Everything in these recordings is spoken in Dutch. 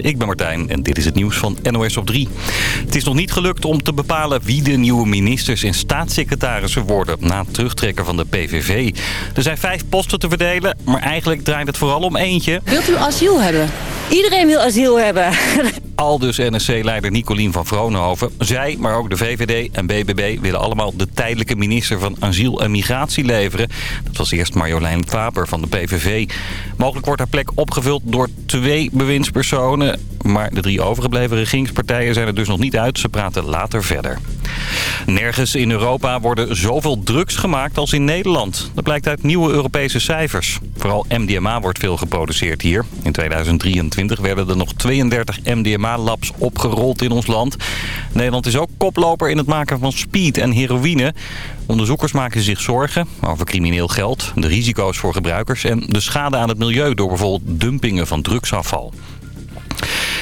Ik ben Martijn en dit is het nieuws van NOS op 3. Het is nog niet gelukt om te bepalen wie de nieuwe ministers en staatssecretarissen worden... na het terugtrekken van de PVV. Er zijn vijf posten te verdelen, maar eigenlijk draait het vooral om eentje. Wilt u asiel hebben? Iedereen wil asiel hebben. Aldus NSC-leider Nicolien van Vroonhoven. Zij, maar ook de VVD en BBB willen allemaal de tijdelijke minister van Asiel en Migratie leveren. Dat was eerst Marjolein Faber van de PVV. Mogelijk wordt haar plek opgevuld door twee bewindspersonen. Maar de drie overgebleven regeringspartijen zijn er dus nog niet uit. Ze praten later verder. Nergens in Europa worden zoveel drugs gemaakt als in Nederland. Dat blijkt uit nieuwe Europese cijfers. Vooral MDMA wordt veel geproduceerd hier. In 2023 werden er nog 32 MDMA-labs opgerold in ons land. Nederland is ook koploper in het maken van speed en heroïne. Onderzoekers maken zich zorgen over crimineel geld, de risico's voor gebruikers... en de schade aan het milieu door bijvoorbeeld dumpingen van drugsafval.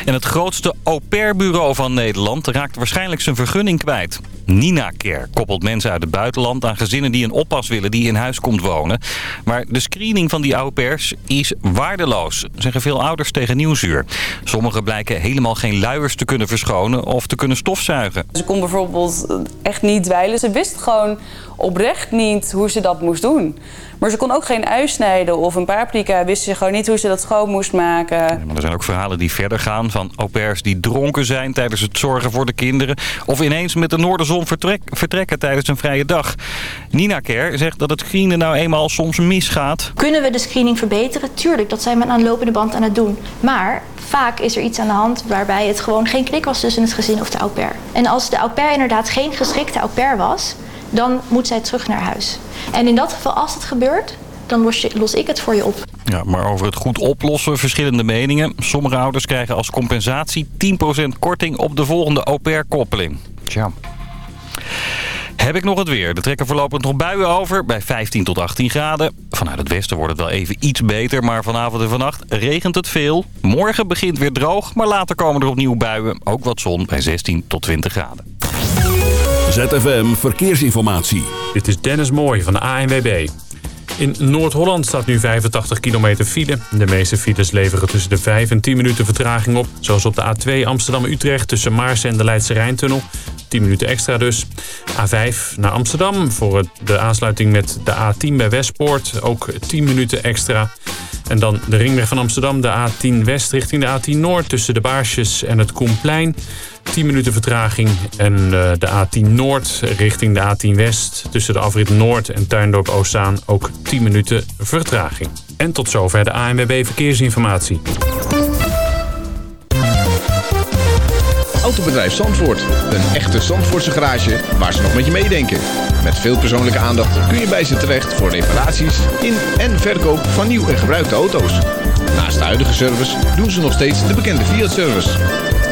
En het grootste au-pair-bureau van Nederland raakt waarschijnlijk zijn vergunning kwijt. Nina Care koppelt mensen uit het buitenland aan gezinnen die een oppas willen die in huis komt wonen. Maar de screening van die au-pairs is waardeloos, zeggen veel ouders tegen Nieuwsuur. Sommigen blijken helemaal geen luiers te kunnen verschonen of te kunnen stofzuigen. Ze kon bijvoorbeeld echt niet dweilen. Ze wist gewoon oprecht niet hoe ze dat moest doen. Maar ze kon ook geen ui snijden of een paprika. Wist ze gewoon niet hoe ze dat schoon moest maken. Ja, maar er zijn ook verhalen die verder gaan van au pairs die dronken zijn tijdens het zorgen voor de kinderen. Of ineens met de noorderzon vertrek, vertrekken tijdens een vrije dag. Nina Kerr zegt dat het screenen nou eenmaal soms misgaat. Kunnen we de screening verbeteren? Tuurlijk, dat zijn we aan de lopende band aan het doen. Maar vaak is er iets aan de hand waarbij het gewoon geen klik was tussen het gezin of de au pair. En als de au pair inderdaad geen geschikte au pair was dan moet zij terug naar huis. En in dat geval, als het gebeurt, dan los, je, los ik het voor je op. Ja, maar over het goed oplossen verschillende meningen. Sommige ouders krijgen als compensatie 10% korting op de volgende au pair-koppeling. Tja. Heb ik nog het weer. Er trekken voorlopig nog buien over bij 15 tot 18 graden. Vanuit het westen wordt het wel even iets beter, maar vanavond en vannacht regent het veel. Morgen begint weer droog, maar later komen er opnieuw buien. Ook wat zon bij 16 tot 20 graden. ZFM Verkeersinformatie. Dit is Dennis Mooij van de ANWB. In Noord-Holland staat nu 85 kilometer file. De meeste files leveren tussen de 5 en 10 minuten vertraging op. Zoals op de A2 Amsterdam-Utrecht tussen Maarsen en de Leidse Rijntunnel. 10 minuten extra dus. A5 naar Amsterdam voor de aansluiting met de A10 bij Westpoort. Ook 10 minuten extra. En dan de ringweg van Amsterdam, de A10 West richting de A10 Noord... tussen de Baarsjes en het Koenplein. 10 minuten vertraging. En uh, de A10 Noord richting de A10 West... tussen de afrit Noord en Tuindorp Oostzaan ook 10 minuten vertraging. En tot zover de ANWB Verkeersinformatie. Autobedrijf Zandvoort. Een echte Zandvoortse garage waar ze nog met je meedenken. Met veel persoonlijke aandacht kun je bij ze terecht voor reparaties in en verkoop van nieuw en gebruikte auto's. Naast de huidige service doen ze nog steeds de bekende Fiat-service.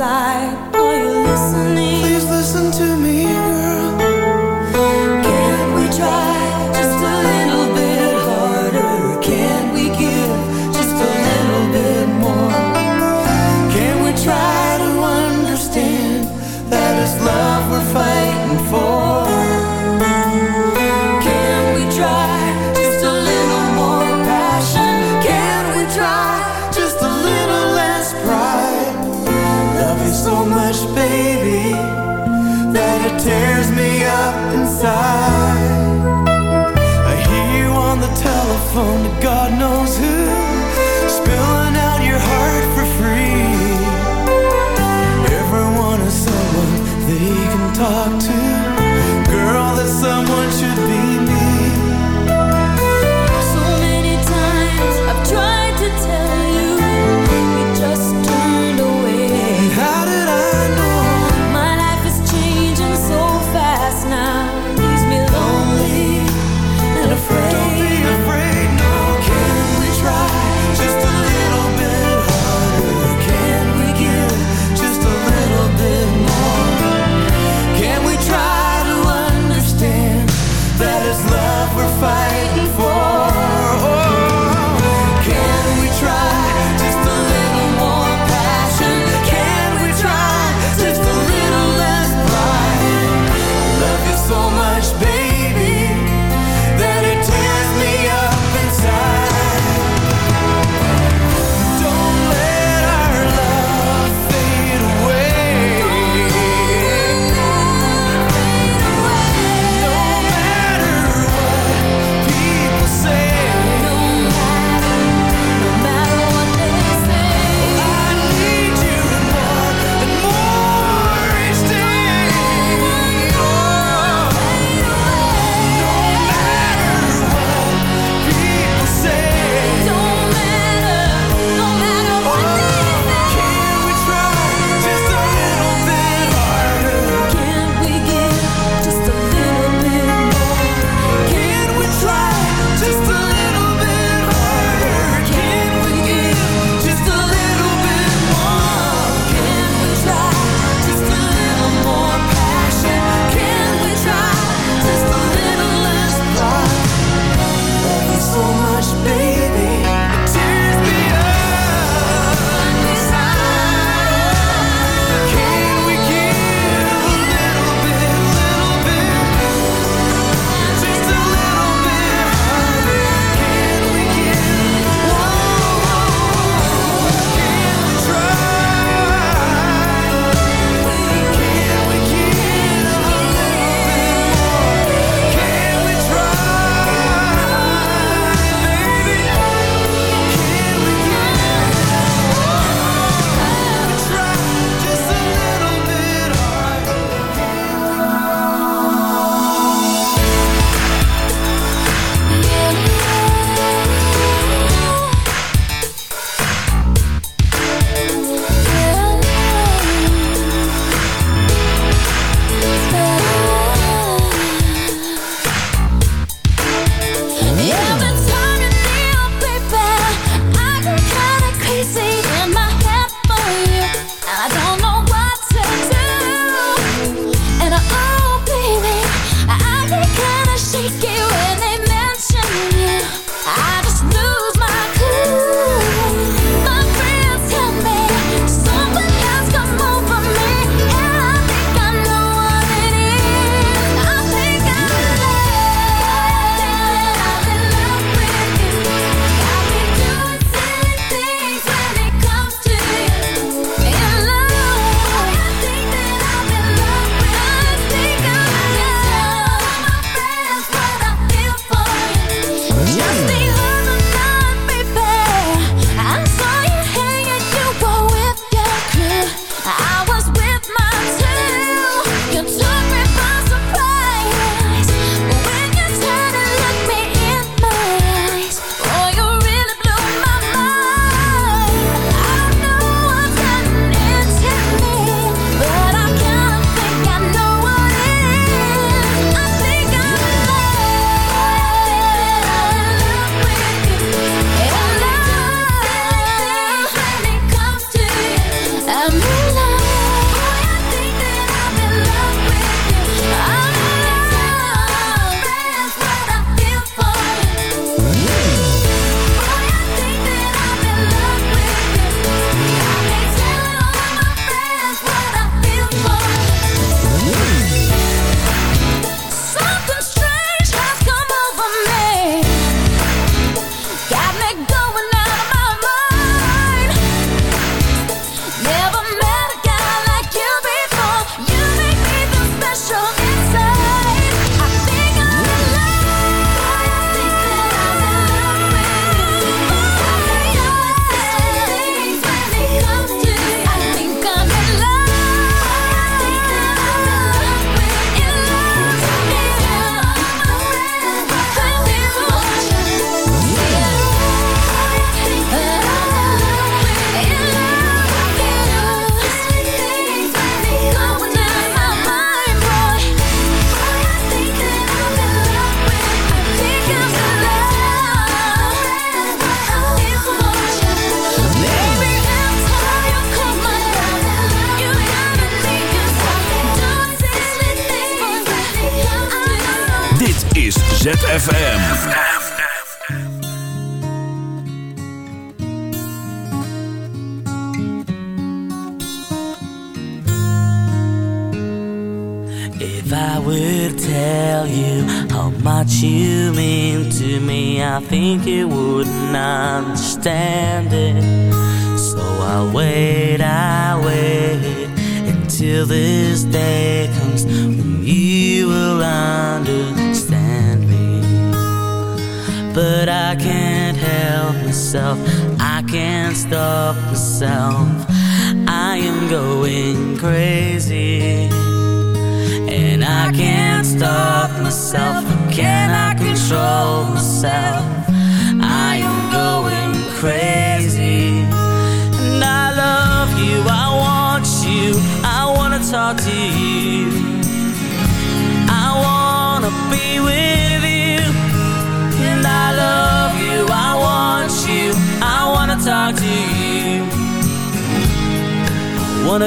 side.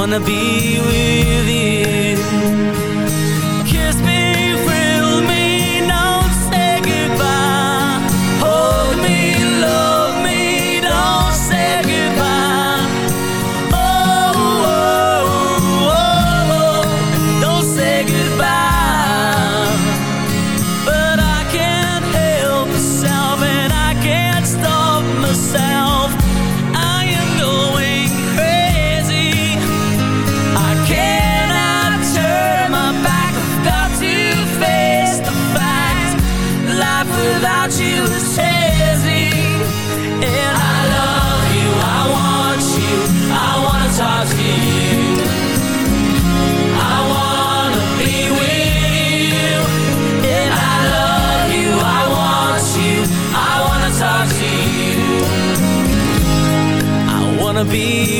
Wanna be with you. Be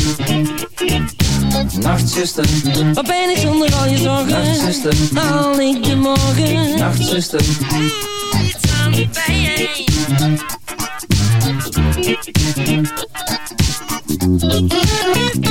Nacht, zuster. Wat ben ik zonder al je zorgen? Nacht, zuster. Haal ik de morgen? Nacht, zuster. Doe iets aan de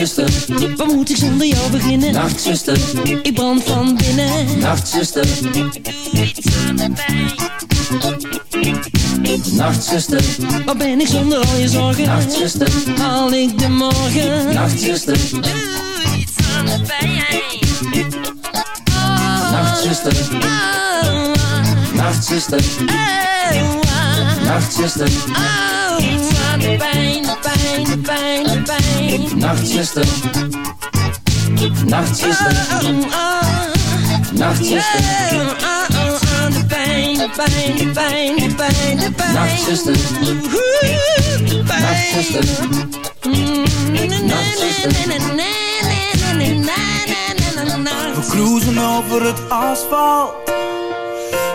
Nachtzuster, Wat moet ik zonder jou beginnen? Nachtzuster, Ik brand van binnen. Nachtzuster, Iets aan de pijn. Nachtzuster, Wat ben ik zonder al je zorgen? Nachtzuster, Haal ik de morgen? Nachtzuster, Iets aan de pijn. Nachtzuster, Nachtzuster, Nachtzuster, Oh, iets aan de pijn, pijn, de pijn, de pijn. Nachtzuster, Nachtzuster, Nachtzuster, Aan de pijn, de pijn, de pijn, de pijn, de pijn. Nachtzuster, Nachtzuster, We cruisen over het asfalt.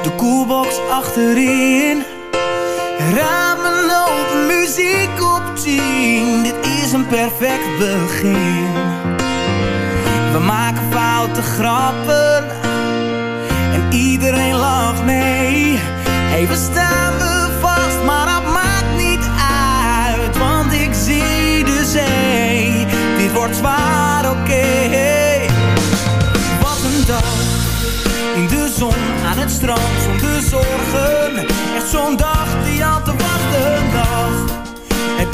De koelbox achterin. Ramen open, muziek op 10. Dit is een perfect begin. We maken foute grappen. En iedereen lacht mee. Even staan we vast, maar dat maakt niet uit. Want ik zie de zee. Dit wordt zwaar, oké. Wat een dag. In de zon, aan het strand, zonder zorgen. Echt zo'n dag die al te wachten dag.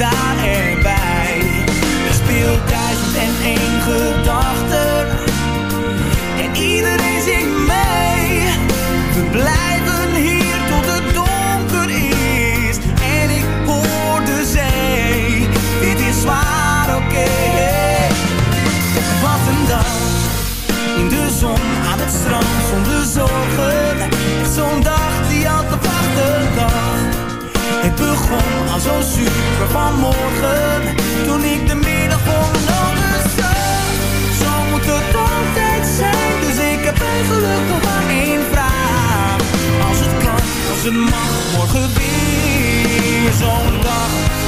gritar. Begon al zo super vanmorgen, toen ik de middag ogen zag. Zo moet het altijd zijn, dus ik heb eigenlijk nog maar één vraag. Als het kan, als het mag, morgen weer zo'n dag.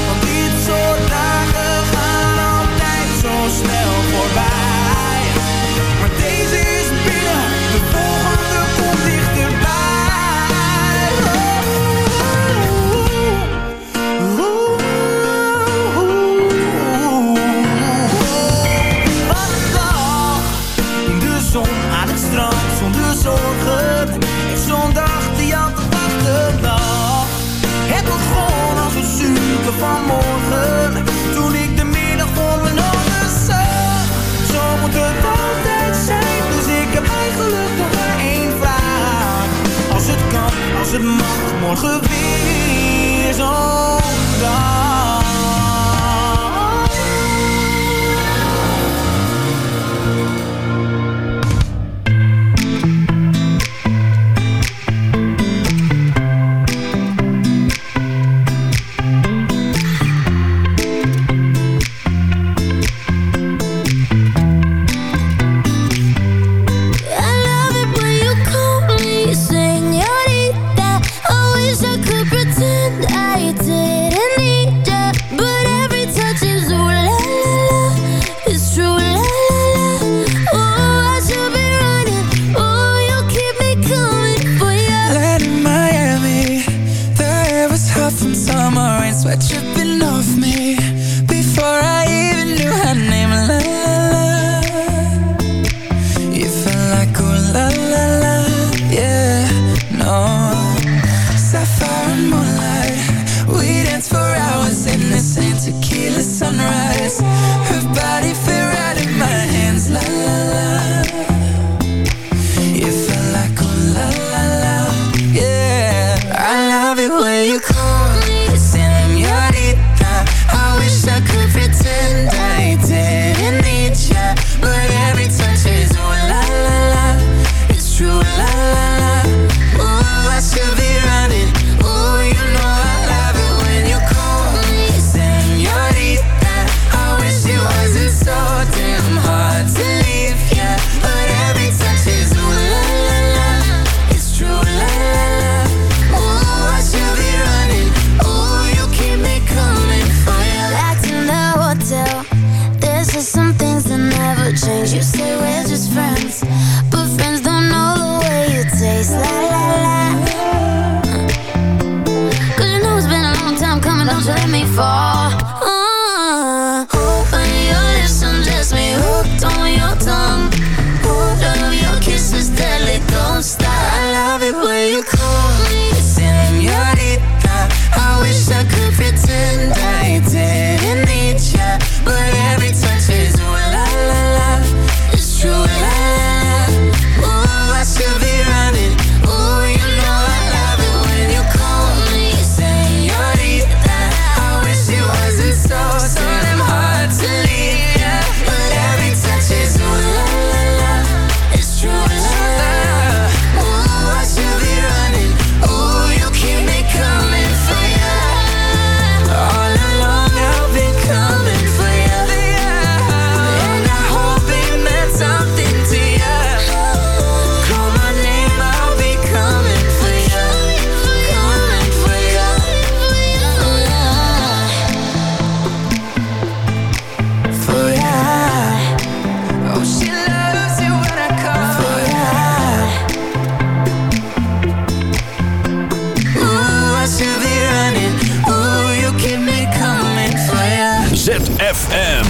ZFM.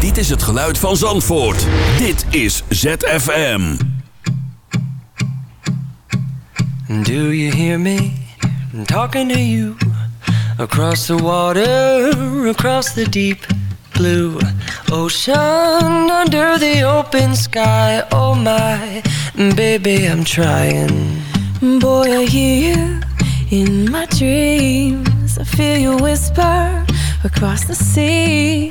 Dit is het geluid van Zandvoort. Dit is ZFM. Do you hear me talking to you across the water, across the deep blue ocean, under the open sky? Oh my, baby, I'm trying. Boy, I hear you in my dreams. I feel you whisper across the sea.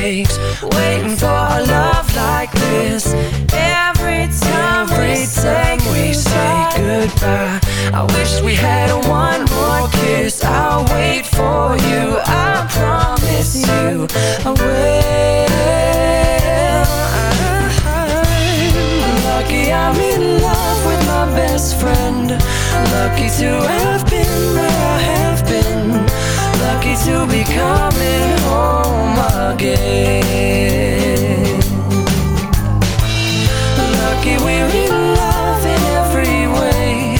Takes waiting for a love like this. Every time, Every time we say goodbye, I wish we had one more kiss. I'll wait for you. I promise you, I will. I'm lucky I'm in love with my best friend. Lucky to have been where I have been. Lucky to be coming home again. Lucky we're in love in every way.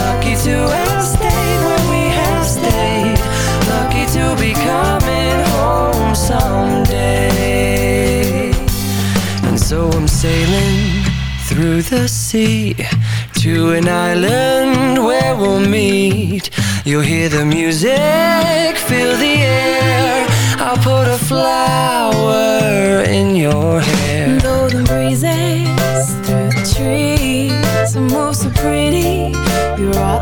Lucky to have stayed where we have stayed. Lucky to be coming home someday. And so I'm sailing through the sea to an island where we'll meet. You'll hear the music, feel the air. I'll put a flower in your hair. Though the breezes through the trees move so pretty, you're all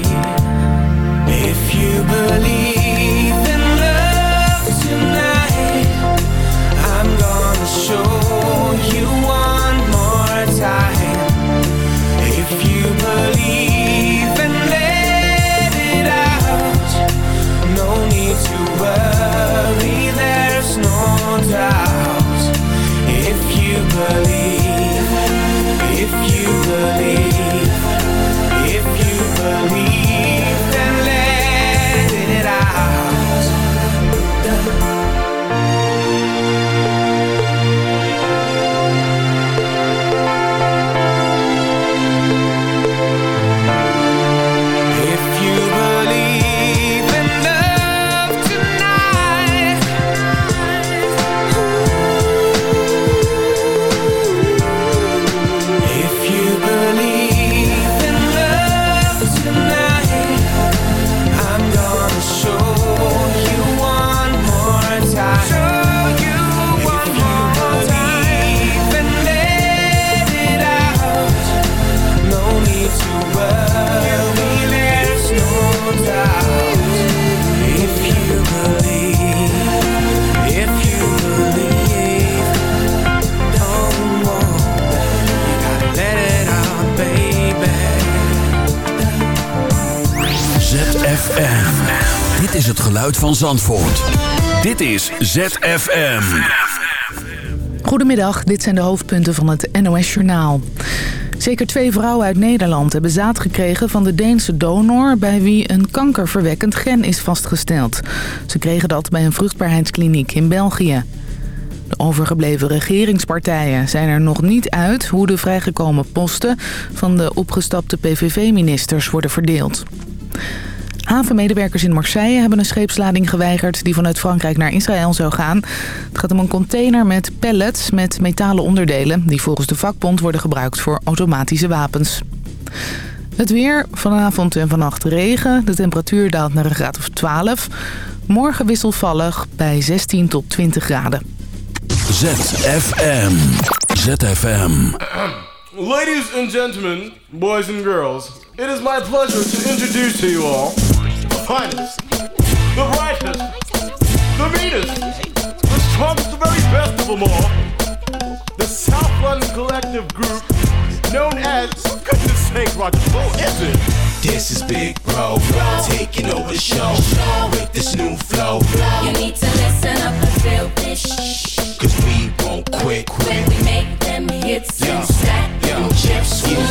Van. Dit is ZFM. Goedemiddag, dit zijn de hoofdpunten van het NOS-journaal. Zeker twee vrouwen uit Nederland hebben zaad gekregen van de Deense donor... bij wie een kankerverwekkend gen is vastgesteld. Ze kregen dat bij een vruchtbaarheidskliniek in België. De overgebleven regeringspartijen zijn er nog niet uit... hoe de vrijgekomen posten van de opgestapte PVV-ministers worden verdeeld. Havenmedewerkers in Marseille hebben een scheepslading geweigerd... die vanuit Frankrijk naar Israël zou gaan. Het gaat om een container met pallets met metalen onderdelen... die volgens de vakbond worden gebruikt voor automatische wapens. Het weer, vanavond en vannacht regen. De temperatuur daalt naar een graad of 12. Morgen wisselvallig bij 16 tot 20 graden. ZFM. ZFM. Ladies and gentlemen, boys and girls, it is my pleasure to introduce to you all finest, the brightest, the meanest, the strongest, the very best of them all, the South London Collective Group, known as, for goodness sake, Roger, who is it? This is Big Bro, taking over the show with this new flow. You need to listen up and feel this. Cause we won't quit. When we make them hits Yeah. and stack them chips, Yeah,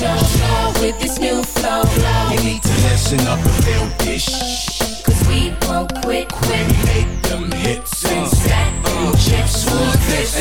Show with this new flow. You need to listen up and feel this. Cause we won't quit when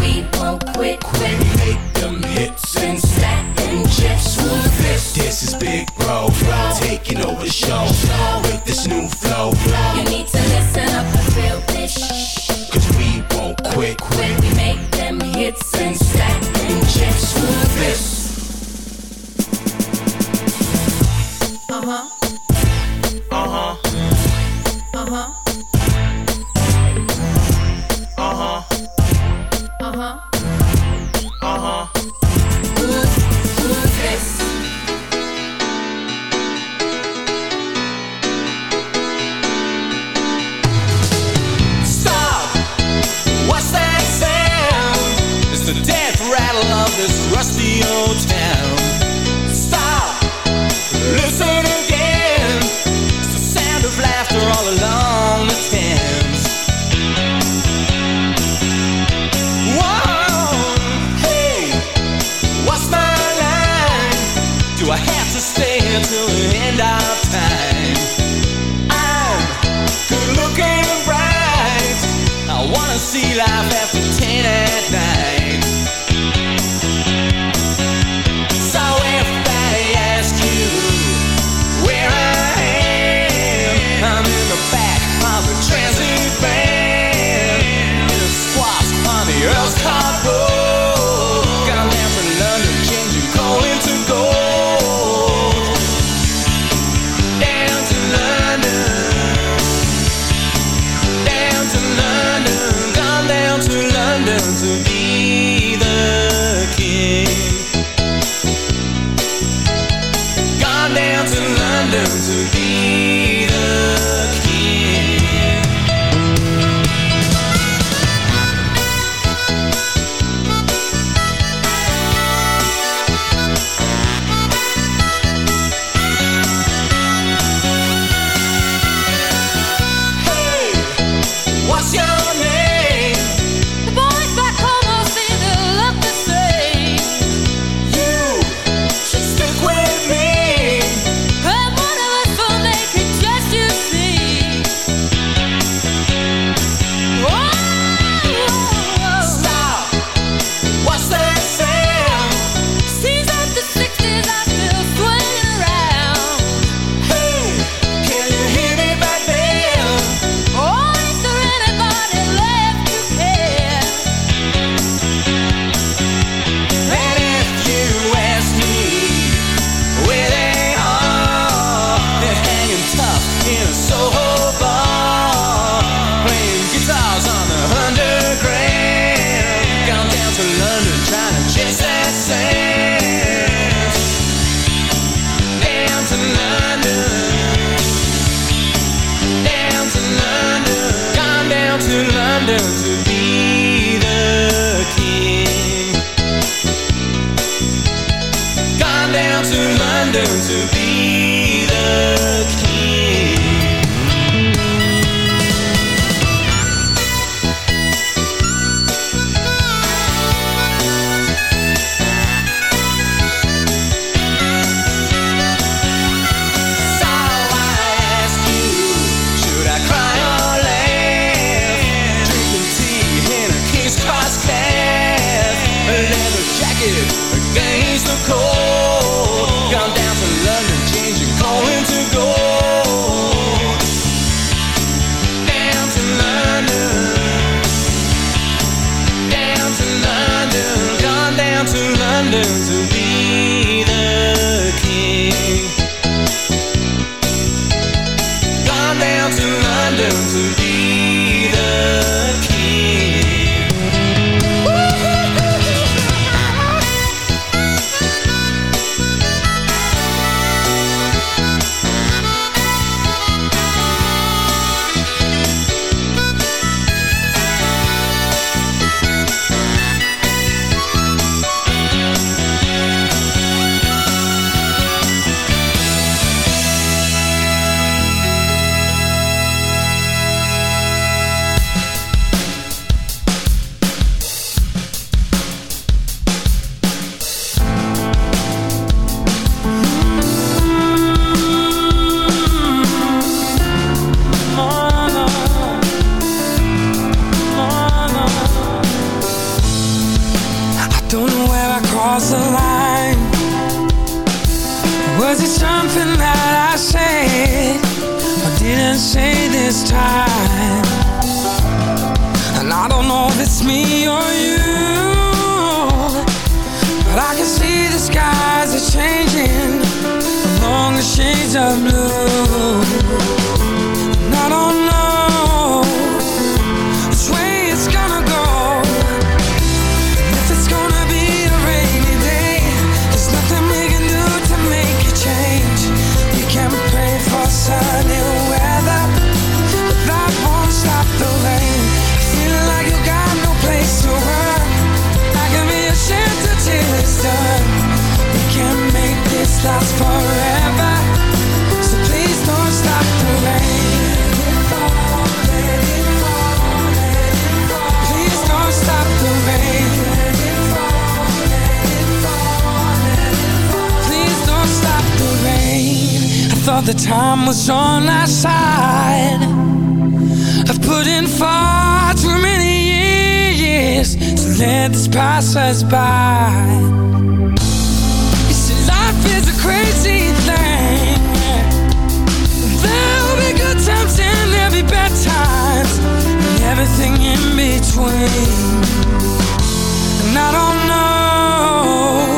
We won't quit, quit. We make them hits and stack them chips. Who's this? This is Big Bro, bro. taking over the show with this new flow. You need to listen up and feel this. Cause we won't quit, Quit, we make them hits and let this pass us by. You see, life is a crazy thing. There'll be good times and there'll be bad times, and everything in between. And I don't know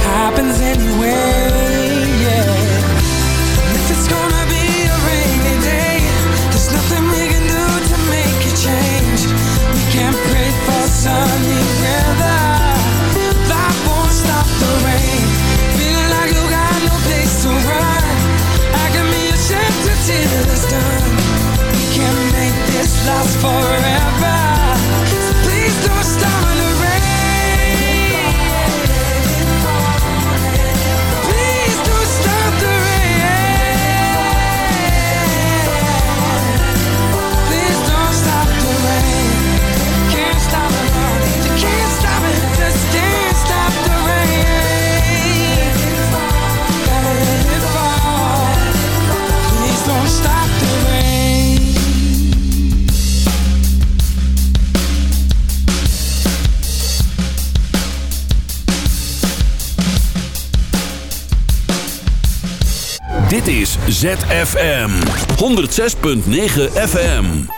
happens anyway ZFM. 106.9 FM